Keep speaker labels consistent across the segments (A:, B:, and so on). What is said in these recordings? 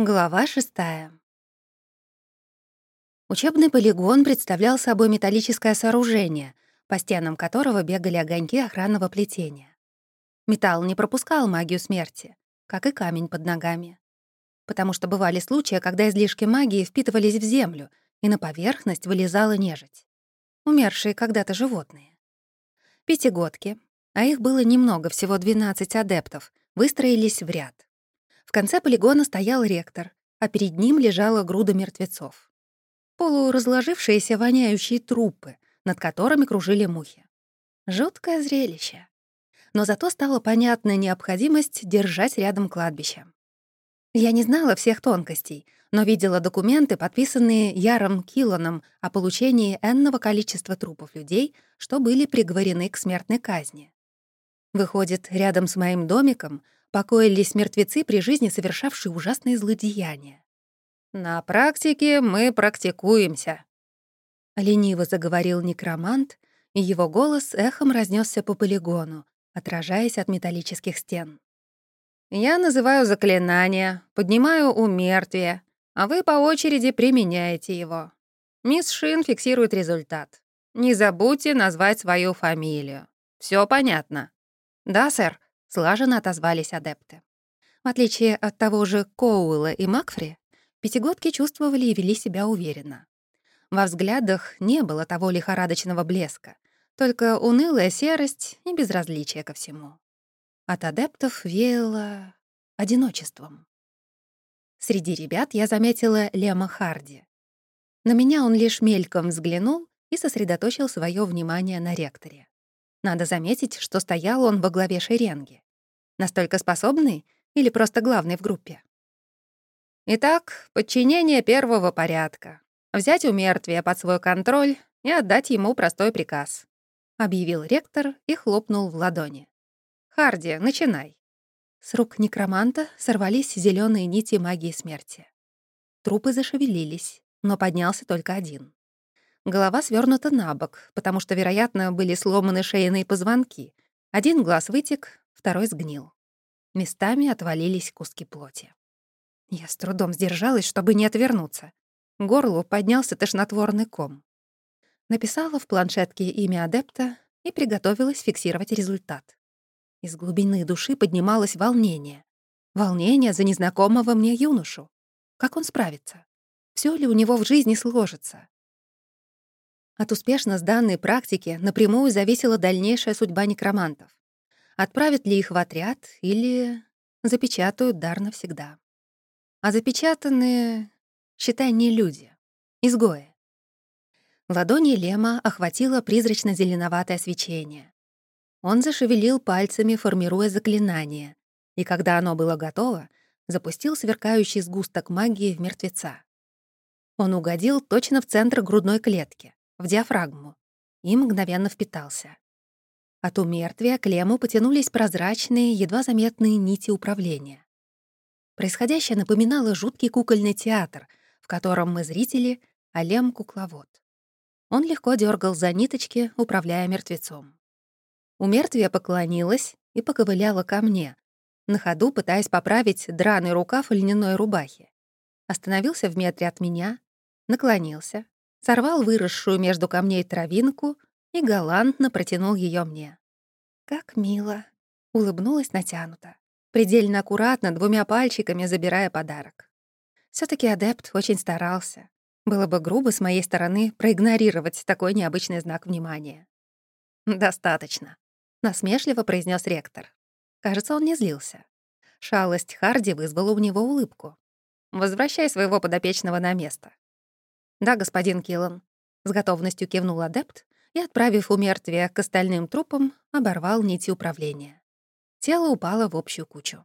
A: Глава шестая. Учебный полигон представлял собой металлическое сооружение, по стенам которого бегали огоньки охранного плетения. Металл не пропускал магию смерти, как и камень под ногами. Потому что бывали случаи, когда излишки магии впитывались в землю, и на поверхность вылезала нежить. Умершие когда-то животные. Пятигодки, а их было немного, всего 12 адептов, выстроились в ряд. В конце полигона стоял ректор, а перед ним лежала груда мертвецов. Полуразложившиеся воняющие трупы, над которыми кружили мухи. Жуткое зрелище. Но зато стала понятна необходимость держать рядом кладбище. Я не знала всех тонкостей, но видела документы, подписанные Яром Килланом о получении энного количества трупов людей, что были приговорены к смертной казни. Выходит, рядом с моим домиком покоились мертвецы при жизни, совершавшие ужасные злодеяния. «На практике мы практикуемся», — лениво заговорил некромант, и его голос эхом разнесся по полигону, отражаясь от металлических стен. «Я называю заклинание, поднимаю умертвие, а вы по очереди применяете его. Мисс Шин фиксирует результат. Не забудьте назвать свою фамилию. Все понятно?» «Да, сэр», слаженно отозвались адепты. В отличие от того же Коуэлла и Макфри, пятигодки чувствовали и вели себя уверенно. Во взглядах не было того лихорадочного блеска, только унылая серость и безразличие ко всему. От адептов веяло одиночеством. Среди ребят я заметила Лема Харди. На меня он лишь мельком взглянул и сосредоточил свое внимание на ректоре. Надо заметить, что стоял он во главе шеренги. Настолько способный или просто главный в группе? Итак, подчинение первого порядка. Взять у мертвия под свой контроль и отдать ему простой приказ. Объявил ректор и хлопнул в ладони. «Харди, начинай». С рук некроманта сорвались зеленые нити магии смерти. Трупы зашевелились, но поднялся только один. Голова свернута на бок, потому что, вероятно, были сломаны шейные позвонки. Один глаз вытек, второй сгнил. Местами отвалились куски плоти. Я с трудом сдержалась, чтобы не отвернуться. Горлу поднялся тошнотворный ком. Написала в планшетке имя адепта и приготовилась фиксировать результат. Из глубины души поднималось волнение. Волнение за незнакомого мне юношу. Как он справится? Все ли у него в жизни сложится? От успешно сданной практики напрямую зависела дальнейшая судьба некромантов. Отправят ли их в отряд или запечатают дар навсегда. А запечатанные, считай, не люди, изгои. Ладони Лема охватило призрачно-зеленоватое свечение. Он зашевелил пальцами, формируя заклинание, и когда оно было готово, запустил сверкающий сгусток магии в мертвеца. Он угодил точно в центр грудной клетки в диафрагму, и мгновенно впитался. От умертвия к лему потянулись прозрачные, едва заметные нити управления. Происходящее напоминало жуткий кукольный театр, в котором мы зрители, а лем — кукловод. Он легко дергал за ниточки, управляя мертвецом. Умертвие поклонилось и поковыляла ко мне, на ходу пытаясь поправить драный рукав льняной рубахи. Остановился в метре от меня, наклонился, сорвал выросшую между камней травинку и галантно протянул ее мне. «Как мило!» — улыбнулась натянуто, предельно аккуратно, двумя пальчиками забирая подарок. все таки адепт очень старался. Было бы грубо с моей стороны проигнорировать такой необычный знак внимания. «Достаточно», — насмешливо произнес ректор. Кажется, он не злился. Шалость Харди вызвала у него улыбку. «Возвращай своего подопечного на место. «Да, господин Киллан», — с готовностью кивнул адепт и, отправив умертвие к остальным трупам, оборвал нити управления. Тело упало в общую кучу.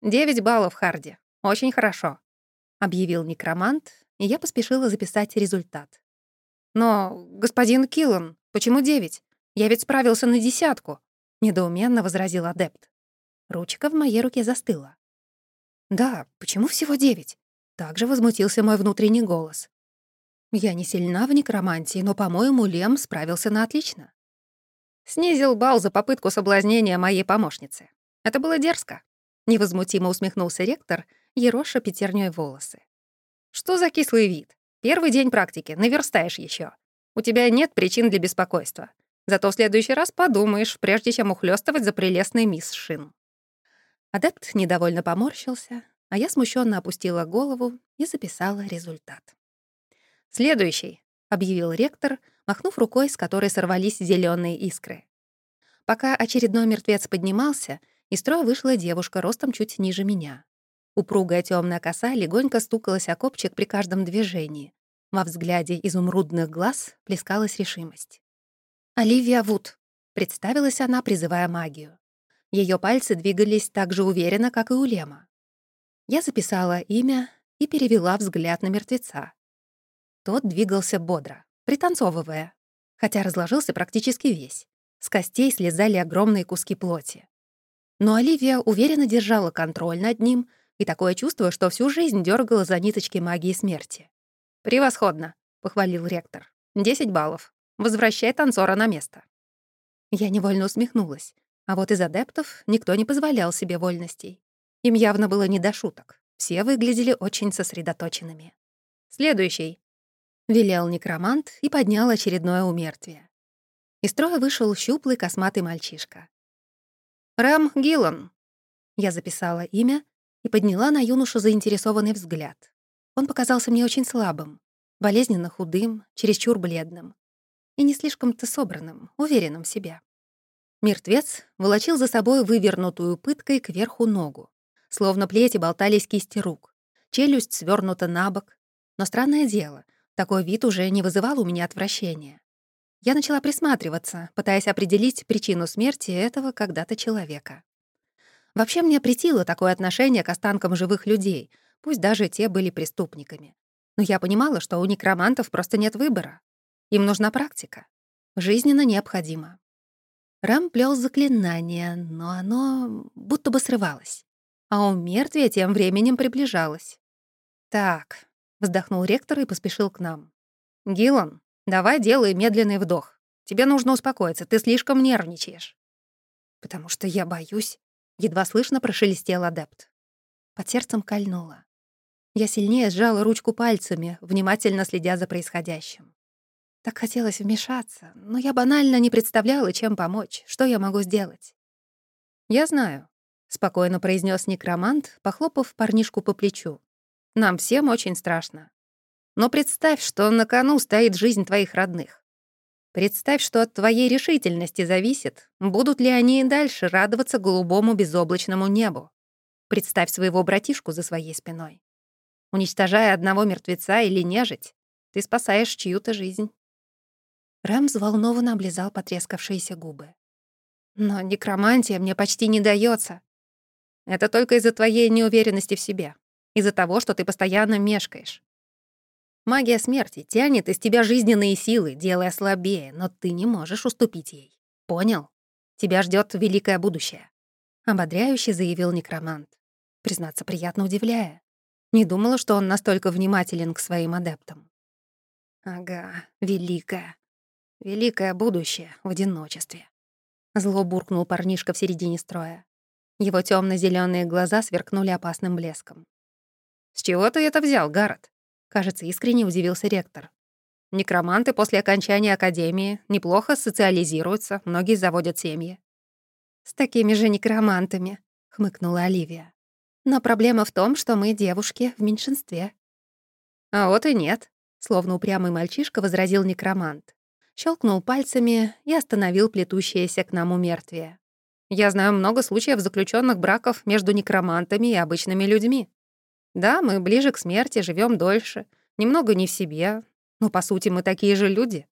A: «Девять баллов, Харди. Очень хорошо», — объявил некромант, и я поспешила записать результат. «Но, господин Киллан, почему девять? Я ведь справился на десятку», — недоуменно возразил адепт. Ручка в моей руке застыла. «Да, почему всего девять?» Также возмутился мой внутренний голос. Я не сильна в некромантии, но, по-моему, Лем справился на отлично. Снизил балл за попытку соблазнения моей помощницы. Это было дерзко. Невозмутимо усмехнулся ректор ероша пятерней волосы. «Что за кислый вид? Первый день практики, наверстаешь еще. У тебя нет причин для беспокойства. Зато в следующий раз подумаешь, прежде чем ухлёстывать за прелестной мисс Шин». Адепт недовольно поморщился, а я смущенно опустила голову и записала результат. «Следующий», — объявил ректор, махнув рукой, с которой сорвались зеленые искры. Пока очередной мертвец поднимался, из строя вышла девушка ростом чуть ниже меня. Упругая темная коса легонько стукалась о копчик при каждом движении. Во взгляде изумрудных глаз плескалась решимость. «Оливия Вуд», — представилась она, призывая магию. Ее пальцы двигались так же уверенно, как и у Лема. Я записала имя и перевела взгляд на мертвеца. Тот двигался бодро, пританцовывая, хотя разложился практически весь. С костей слезали огромные куски плоти. Но Оливия уверенно держала контроль над ним и такое чувство, что всю жизнь дергала за ниточки магии смерти. «Превосходно», — похвалил ректор. «Десять баллов. Возвращай танцора на место». Я невольно усмехнулась. А вот из адептов никто не позволял себе вольностей. Им явно было не до шуток. Все выглядели очень сосредоточенными. «Следующий», — велел некромант и поднял очередное умертвие. Из строя вышел щуплый косматый мальчишка. «Рэм Гиллан». Я записала имя и подняла на юношу заинтересованный взгляд. Он показался мне очень слабым, болезненно худым, чересчур бледным и не слишком-то собранным, уверенным в себе. Мертвец волочил за собой вывернутую пыткой кверху ногу. Словно плети болтались кисти рук. Челюсть свернута на бок. Но странное дело, такой вид уже не вызывал у меня отвращения. Я начала присматриваться, пытаясь определить причину смерти этого когда-то человека. Вообще мне претило такое отношение к останкам живых людей, пусть даже те были преступниками. Но я понимала, что у некромантов просто нет выбора. Им нужна практика. Жизненно необходимо. Рам плел заклинание, но оно будто бы срывалось. А у мертвия тем временем приближалось. «Так», — вздохнул ректор и поспешил к нам. «Гиллан, давай делай медленный вдох. Тебе нужно успокоиться, ты слишком нервничаешь». «Потому что я боюсь», — едва слышно прошелестел адепт. Под сердцем кольнуло. Я сильнее сжала ручку пальцами, внимательно следя за происходящим. Так хотелось вмешаться, но я банально не представляла, чем помочь, что я могу сделать. «Я знаю», — спокойно произнес некромант, похлопав парнишку по плечу. «Нам всем очень страшно. Но представь, что на кону стоит жизнь твоих родных. Представь, что от твоей решительности зависит, будут ли они и дальше радоваться голубому безоблачному небу. Представь своего братишку за своей спиной. Уничтожая одного мертвеца или нежить, ты спасаешь чью-то жизнь. Рэм взволнованно облизал потрескавшиеся губы. «Но некромантия мне почти не дается. Это только из-за твоей неуверенности в себе, из-за того, что ты постоянно мешкаешь. Магия смерти тянет из тебя жизненные силы, делая слабее, но ты не можешь уступить ей. Понял? Тебя ждет великое будущее», — ободряюще заявил некромант. Признаться, приятно удивляя. Не думала, что он настолько внимателен к своим адептам. «Ага, великое», Великое будущее в одиночестве. Зло буркнул парнишка в середине строя. Его темно зеленые глаза сверкнули опасным блеском. «С чего ты это взял, Гаррет?» Кажется, искренне удивился ректор. «Некроманты после окончания академии неплохо социализируются, многие заводят семьи». «С такими же некромантами», — хмыкнула Оливия. «Но проблема в том, что мы, девушки, в меньшинстве». «А вот и нет», — словно упрямый мальчишка возразил некромант щелкнул пальцами и остановил плетущееся к нам умертвие. Я знаю много случаев заключенных браков между некромантами и обычными людьми. Да, мы ближе к смерти, живем дольше, немного не в себе, но, по сути, мы такие же люди.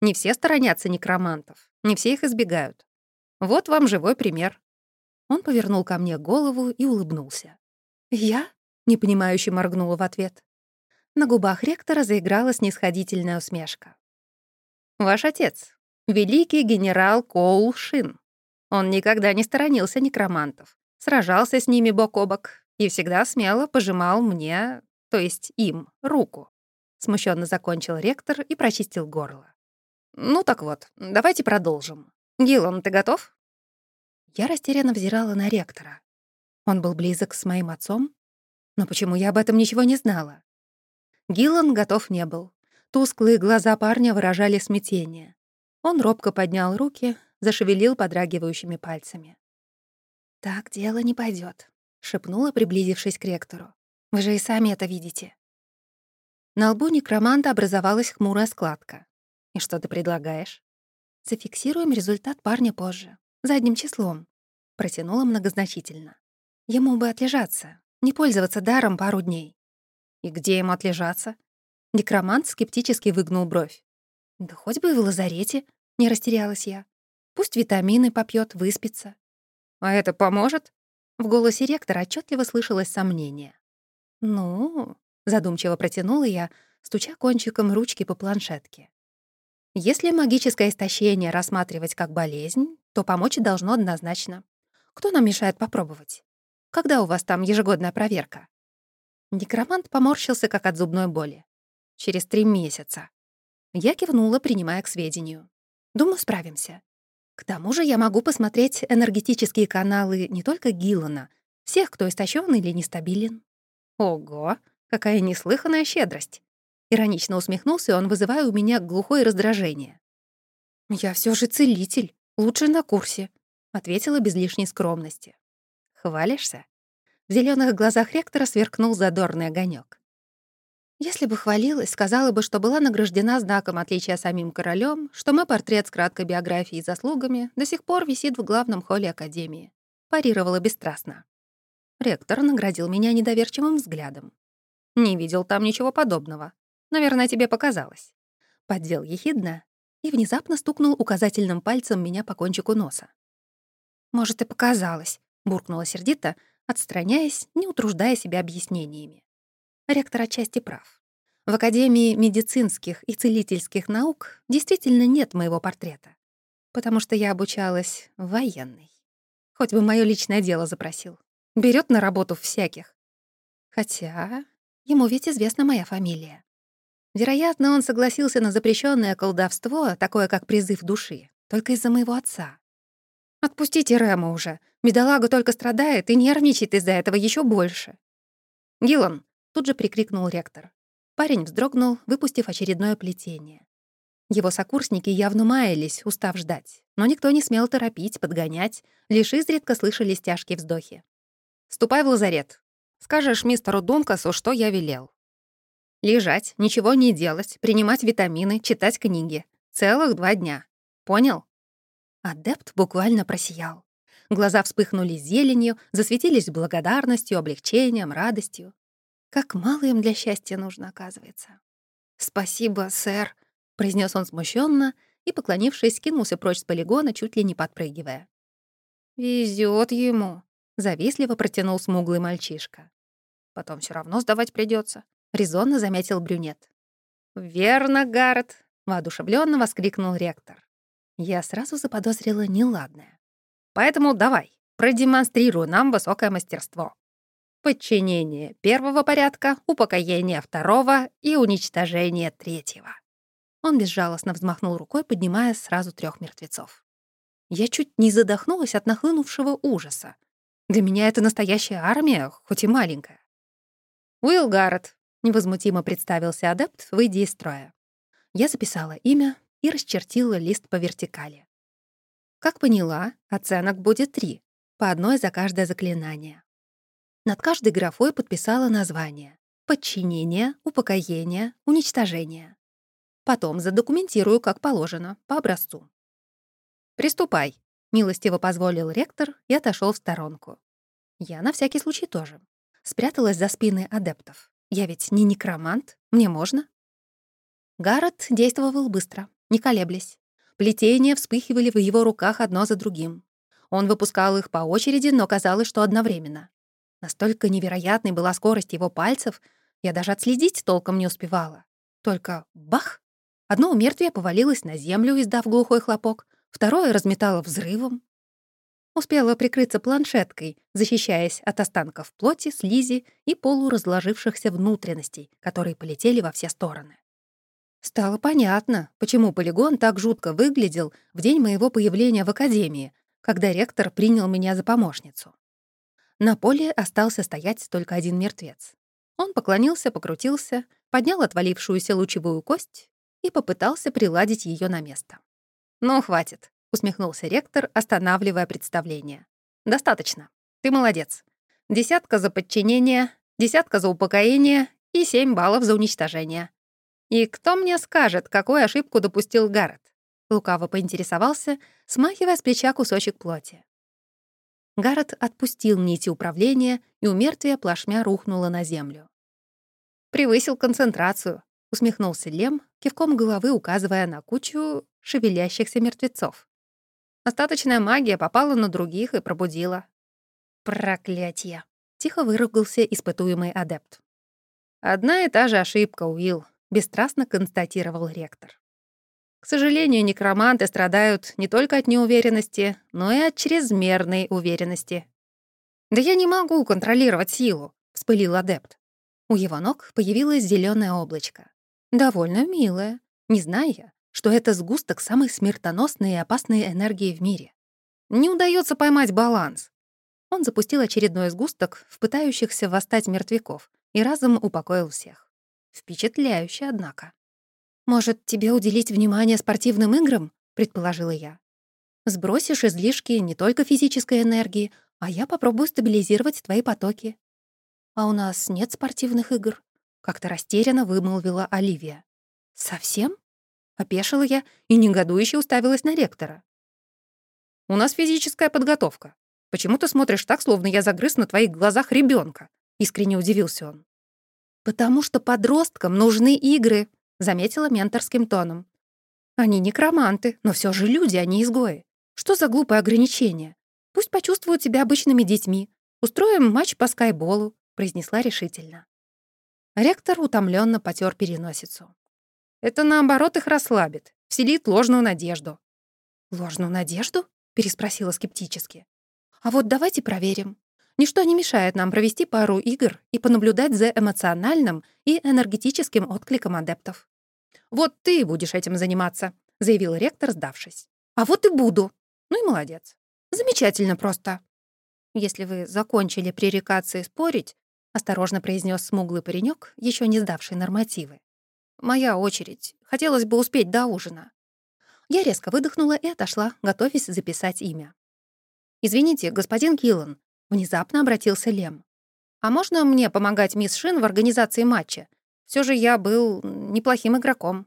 A: Не все сторонятся некромантов, не все их избегают. Вот вам живой пример. Он повернул ко мне голову и улыбнулся. «Я?» — непонимающе моргнула в ответ. На губах ректора заиграла снисходительная усмешка. Ваш отец — великий генерал Коул Шин. Он никогда не сторонился некромантов, сражался с ними бок о бок и всегда смело пожимал мне, то есть им, руку. Смущенно закончил ректор и прочистил горло. «Ну так вот, давайте продолжим. Гилон, ты готов?» Я растерянно взирала на ректора. Он был близок с моим отцом? Но почему я об этом ничего не знала? Гиллан готов не был. Тусклые глаза парня выражали смятение. Он робко поднял руки, зашевелил подрагивающими пальцами. «Так дело не пойдет, шепнула, приблизившись к ректору. «Вы же и сами это видите». На лбу некроманта образовалась хмурая складка. «И что ты предлагаешь?» «Зафиксируем результат парня позже, задним числом», — протянула многозначительно. «Ему бы отлежаться, не пользоваться даром пару дней». «И где ему отлежаться?» Некромант скептически выгнул бровь. «Да хоть бы и в лазарете», — не растерялась я. «Пусть витамины попьет, выспится». «А это поможет?» В голосе ректора отчетливо слышалось сомнение. «Ну...» — задумчиво протянула я, стуча кончиком ручки по планшетке. «Если магическое истощение рассматривать как болезнь, то помочь должно однозначно. Кто нам мешает попробовать? Когда у вас там ежегодная проверка?» Некромант поморщился, как от зубной боли. «Через три месяца». Я кивнула, принимая к сведению. «Думаю, справимся. К тому же я могу посмотреть энергетические каналы не только Гиллана, всех, кто истощен или нестабилен». «Ого, какая неслыханная щедрость!» Иронично усмехнулся он, вызывая у меня глухое раздражение. «Я все же целитель, лучше на курсе», — ответила без лишней скромности. «Хвалишься?» В зеленых глазах ректора сверкнул задорный огонек. Если бы хвалилась, сказала бы, что была награждена знаком отличия самим королем, что мой портрет с краткой биографией и заслугами до сих пор висит в главном холле Академии. Парировала бесстрастно. Ректор наградил меня недоверчивым взглядом. «Не видел там ничего подобного. Наверное, тебе показалось». Поддел ехидно и внезапно стукнул указательным пальцем меня по кончику носа. «Может, и показалось», — буркнула сердито, отстраняясь, не утруждая себя объяснениями. Ректор отчасти прав. В Академии медицинских и целительских наук действительно нет моего портрета, потому что я обучалась военной. Хоть бы мое личное дело запросил. Берет на работу всяких. Хотя ему ведь известна моя фамилия. Вероятно, он согласился на запрещенное колдовство, такое как призыв души, только из-за моего отца. Отпустите Рема уже. Бедолага только страдает и нервничает из-за этого еще больше. Гилан, Тут же прикрикнул ректор. Парень вздрогнул, выпустив очередное плетение. Его сокурсники явно маялись, устав ждать, но никто не смел торопить, подгонять, лишь изредка слышались тяжкие вздохи. «Ступай в лазарет. Скажешь мистеру Дункасу, что я велел. Лежать, ничего не делать, принимать витамины, читать книги. Целых два дня. Понял?» Адепт буквально просиял. Глаза вспыхнули зеленью, засветились благодарностью, облегчением, радостью. Как мало им для счастья нужно, оказывается. «Спасибо, сэр», — произнес он смущенно и, поклонившись, кинулся прочь с полигона, чуть ли не подпрыгивая. Везет ему», — завистливо протянул смуглый мальчишка. «Потом все равно сдавать придется, резонно заметил брюнет. «Верно, Гаррет», — воодушевленно воскликнул ректор. Я сразу заподозрила неладное. «Поэтому давай, продемонстрируй нам высокое мастерство подчинение первого порядка, упокоение второго и уничтожение третьего. Он безжалостно взмахнул рукой, поднимая сразу трех мертвецов. Я чуть не задохнулась от нахлынувшего ужаса. Для меня это настоящая армия, хоть и маленькая. «Уилл Гаррет», — невозмутимо представился адепт, выйдя из строя. Я записала имя и расчертила лист по вертикали. Как поняла, оценок будет три, по одной за каждое заклинание. Над каждой графой подписала название. Подчинение, упокоение, уничтожение. Потом задокументирую, как положено, по образцу. «Приступай», — милостиво позволил ректор и отошел в сторонку. Я на всякий случай тоже. Спряталась за спины адептов. Я ведь не некромант, мне можно. Гаррет действовал быстро, не колеблясь. Плетения вспыхивали в его руках одно за другим. Он выпускал их по очереди, но казалось, что одновременно. Настолько невероятной была скорость его пальцев, я даже отследить толком не успевала. Только бах! Одно умертвие повалилось на землю, издав глухой хлопок, второе разметало взрывом. Успела прикрыться планшеткой, защищаясь от останков плоти, слизи и полуразложившихся внутренностей, которые полетели во все стороны. Стало понятно, почему полигон так жутко выглядел в день моего появления в академии, когда ректор принял меня за помощницу. На поле остался стоять только один мертвец. Он поклонился, покрутился, поднял отвалившуюся лучевую кость и попытался приладить ее на место. «Ну, хватит», — усмехнулся ректор, останавливая представление. «Достаточно. Ты молодец. Десятка за подчинение, десятка за упокоение и семь баллов за уничтожение. И кто мне скажет, какую ошибку допустил Гаррет?» Лукаво поинтересовался, смахивая с плеча кусочек плоти. Гаррет отпустил нити управления, и у мертвия плашмя рухнула на землю. «Превысил концентрацию», — усмехнулся Лем, кивком головы указывая на кучу шевелящихся мертвецов. Остаточная магия попала на других и пробудила. «Проклятье!» — тихо выругался испытуемый адепт. «Одна и та же ошибка, Уилл», — бесстрастно констатировал ректор. К сожалению, некроманты страдают не только от неуверенности, но и от чрезмерной уверенности. «Да я не могу контролировать силу», — вспылил адепт. У его ног появилось зеленое облачко. Довольно милое, не зная, что это сгусток самой смертоносной и опасной энергии в мире. Не удается поймать баланс. Он запустил очередной сгусток в пытающихся восстать мертвяков и разом упокоил всех. Впечатляюще, однако. «Может, тебе уделить внимание спортивным играм?» — предположила я. «Сбросишь излишки не только физической энергии, а я попробую стабилизировать твои потоки». «А у нас нет спортивных игр», — как-то растерянно вымолвила Оливия. «Совсем?» — опешила я и негодующе уставилась на ректора. «У нас физическая подготовка. Почему ты смотришь так, словно я загрыз на твоих глазах ребенка? искренне удивился он. «Потому что подросткам нужны игры», — заметила менторским тоном. «Они некроманты, но все же люди, а не изгои. Что за глупое ограничение? Пусть почувствуют себя обычными детьми. Устроим матч по скайболу», — произнесла решительно. Ректор утомленно потер переносицу. «Это, наоборот, их расслабит, вселит ложную надежду». «Ложную надежду?» — переспросила скептически. «А вот давайте проверим. Ничто не мешает нам провести пару игр и понаблюдать за эмоциональным и энергетическим откликом адептов. «Вот ты будешь этим заниматься», — заявил ректор, сдавшись. «А вот и буду. Ну и молодец. Замечательно просто». «Если вы закончили пререкаться и спорить», — осторожно произнес смуглый паренек, еще не сдавший нормативы. «Моя очередь. Хотелось бы успеть до ужина». Я резко выдохнула и отошла, готовясь записать имя. «Извините, господин Киллан, Внезапно обратился Лем. «А можно мне помогать мисс Шин в организации матча? Все же я был неплохим игроком».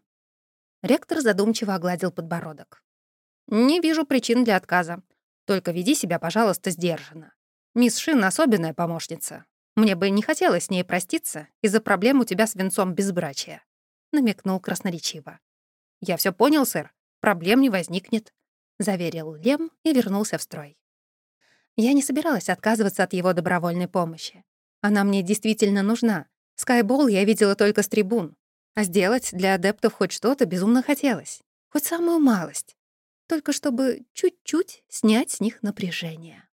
A: Ректор задумчиво огладил подбородок. «Не вижу причин для отказа. Только веди себя, пожалуйста, сдержанно. Мисс Шин — особенная помощница. Мне бы не хотелось с ней проститься из-за проблем у тебя с венцом безбрачия», — намекнул красноречиво. «Я все понял, сэр. Проблем не возникнет», — заверил Лем и вернулся в строй. Я не собиралась отказываться от его добровольной помощи. Она мне действительно нужна. Скайбол я видела только с трибун. А сделать для адептов хоть что-то безумно хотелось. Хоть самую малость. Только чтобы чуть-чуть снять с них напряжение.